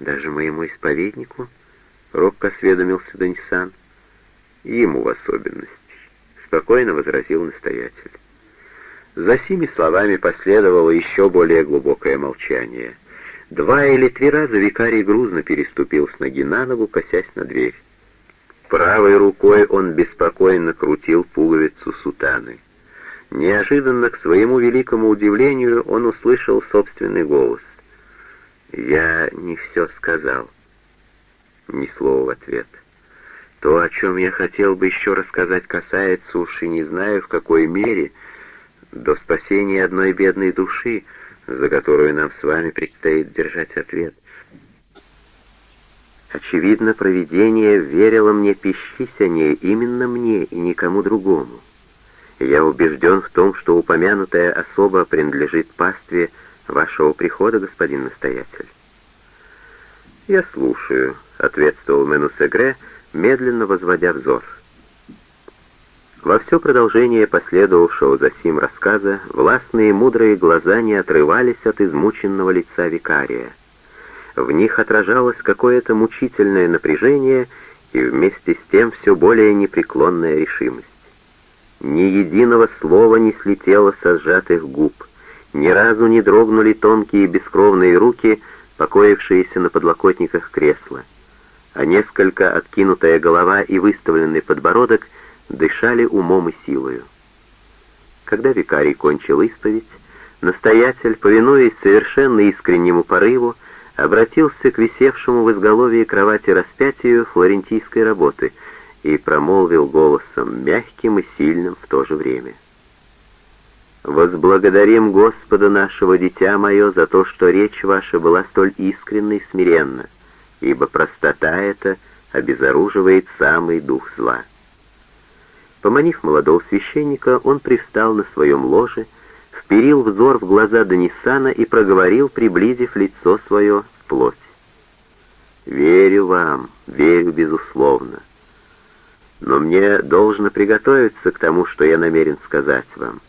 Даже моему исповеднику? Робко осведомился Данисан. Ему в особенности, спокойно возразил настоятель. За сими словами последовало еще более глубокое молчание. Два или три раза викарий грузно переступил с ноги на ногу, косясь на дверь. Правой рукой он беспокойно крутил пуговицу сутаны. Неожиданно, к своему великому удивлению, он услышал собственный голос. «Я не все сказал». Ни слова в ответ. То, о чем я хотел бы еще рассказать, касается уж и не знаю в какой мере, до спасения одной бедной души, за которую нам с вами предстоит держать ответ. Очевидно, провидение верило мне пищись о ней именно мне и никому другому. Я убежден в том, что упомянутая особа принадлежит пастве вашего прихода, господин настоятель. «Я слушаю», — ответствовал Менусегре, медленно возводя взор. Во все продолжение последовавшего за сим рассказа властные мудрые глаза не отрывались от измученного лица викария. В них отражалось какое-то мучительное напряжение и вместе с тем все более непреклонная решимость. Ни единого слова не слетело со сжатых губ, ни разу не дрогнули тонкие бескровные руки, покоившиеся на подлокотниках кресла, а несколько откинутая голова и выставленный подбородок дышали умом и силою. Когда викарий кончил исповедь, настоятель, повинуясь совершенно искреннему порыву, обратился к висевшему в изголовье кровати распятию флорентийской работы — и промолвил голосом мягким и сильным в то же время. «Возблагодарим Господа нашего, дитя мое, за то, что речь ваша была столь искренна и смиренна, ибо простота эта обезоруживает самый дух зла». Поманив молодого священника, он пристал на своем ложе, вперил взор в глаза Данисана и проговорил, приблизив лицо свое вплоть. «Верю вам, верю безусловно но мне должно приготовиться к тому, что я намерен сказать вам.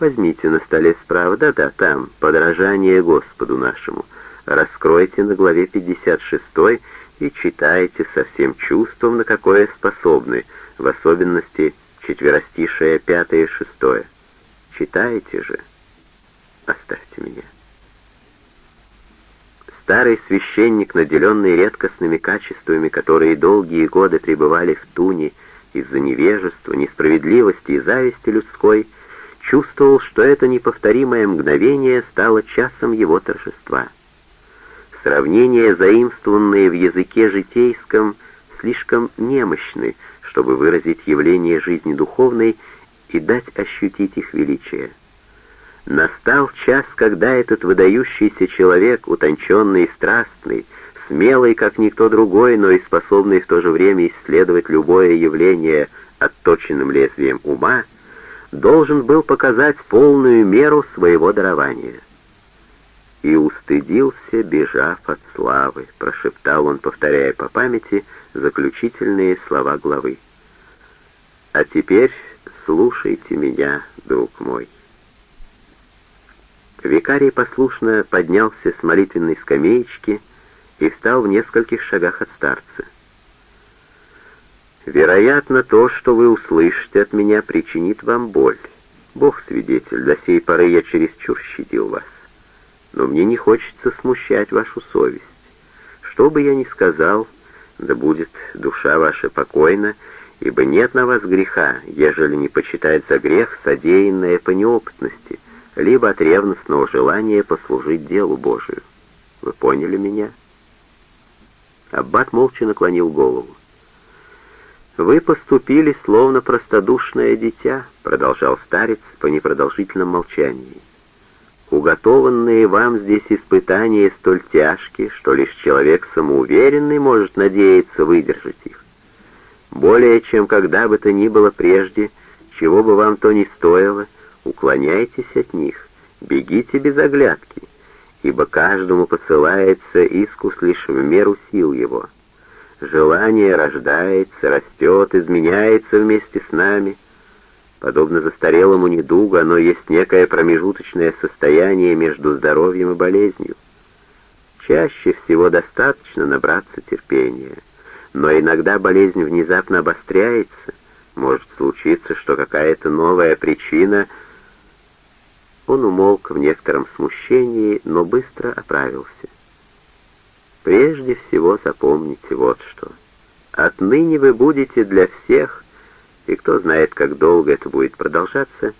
Возьмите на столе справа, да-да, там, подражание Господу нашему. Раскройте на главе 56 и читайте со всем чувством, на какое способны, в особенности четверостишие пятое и шестое. Читайте же. Оставьте меня. Старый священник, наделенный редкостными качествами, которые долгие годы пребывали в туне из-за невежества, несправедливости и зависти людской, чувствовал, что это неповторимое мгновение стало часом его торжества. Сравнения, заимствованные в языке житейском, слишком немощны, чтобы выразить явление жизни духовной и дать ощутить их величие. Настал час, когда этот выдающийся человек, утонченный и страстный, смелый, как никто другой, но и способный в то же время исследовать любое явление отточенным лезвием ума, должен был показать полную меру своего дарования. «И устыдился, бежав от славы», — прошептал он, повторяя по памяти заключительные слова главы. «А теперь слушайте меня, друг мой». Викарий послушно поднялся с молитвенной скамеечки и встал в нескольких шагах от старца. «Вероятно, то, что вы услышите от меня, причинит вам боль. Бог свидетель, до сей поры я чересчур щадил вас. Но мне не хочется смущать вашу совесть. Что бы я ни сказал, да будет душа ваша покойна, ибо нет на вас греха, ежели не почитать за грех, содеянное по неопытности» либо от ревностного желания послужить делу Божию. Вы поняли меня?» Аббат молча наклонил голову. «Вы поступили словно простодушное дитя», — продолжал старец по непродолжительном молчании. «Уготованные вам здесь испытания столь тяжкие, что лишь человек самоуверенный может надеяться выдержать их. Более чем когда бы то ни было прежде, чего бы вам то ни стоило — уклоняйтесь от них, бегите без оглядки, ибо каждому посылается искус лишь в меру сил его. Желание рождается, растет, изменяется вместе с нами. Подобно застарелому недугу, оно есть некое промежуточное состояние между здоровьем и болезнью. чаще всего достаточно набраться терпения. Но иногда болезнь внезапно обостряется, может случиться, что какая-то новая причина... Он умолк в некотором смущении, но быстро оправился. Прежде всего запомните вот что. Отныне вы будете для всех, и кто знает, как долго это будет продолжаться,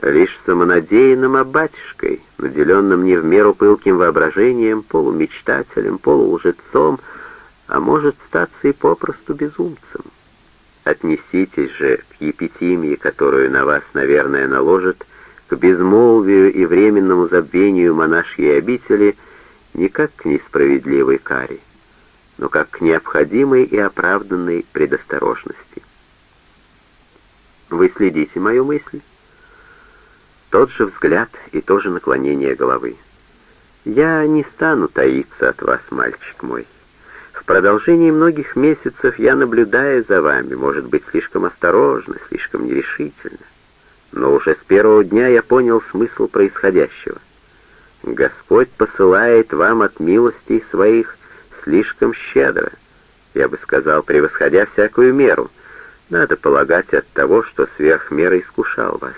лишь самонадеянным батюшкой, наделенным не в меру пылким воображением, полумечтателем, полулжецом, а может статься и попросту безумцем. Отнеситесь же к епитимии, которую на вас, наверное, наложат, к безмолвию и временному забвению монашьей обители не как к несправедливой каре, но как к необходимой и оправданной предосторожности. Вы следите мою мысль? Тот же взгляд и то же наклонение головы. Я не стану таиться от вас, мальчик мой продолжении многих месяцев я наблюдаю за вами, может быть, слишком осторожно, слишком нерешительно. Но уже с первого дня я понял смысл происходящего. Господь посылает вам от милостей своих слишком щедро, я бы сказал, превосходя всякую меру, надо полагать от того, что сверх меры искушал вас.